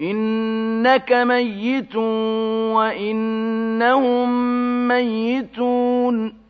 إنك ميت وإنهم ميتون